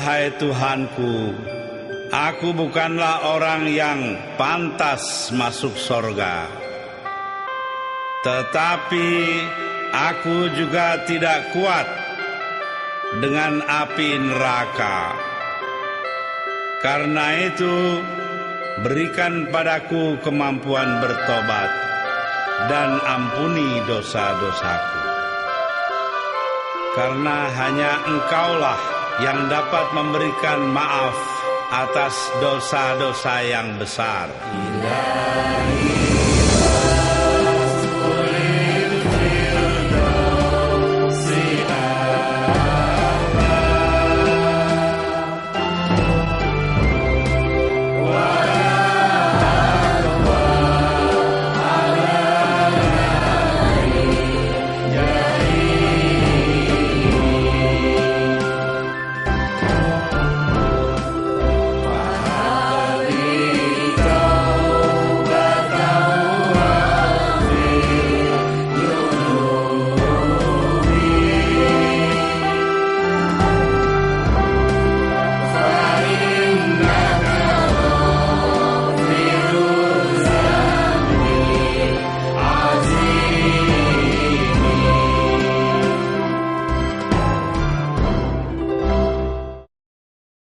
Wahai Tuhanku, aku bukanlah orang yang pantas masuk sorga. Tetapi aku juga tidak kuat dengan api neraka. Karena itu, berikan padaku kemampuan bertobat dan ampuni dosa-dosaku. Karena hanya engkaulah yang dapat memberikan maaf atas dosa-dosa yang besar. Ilahi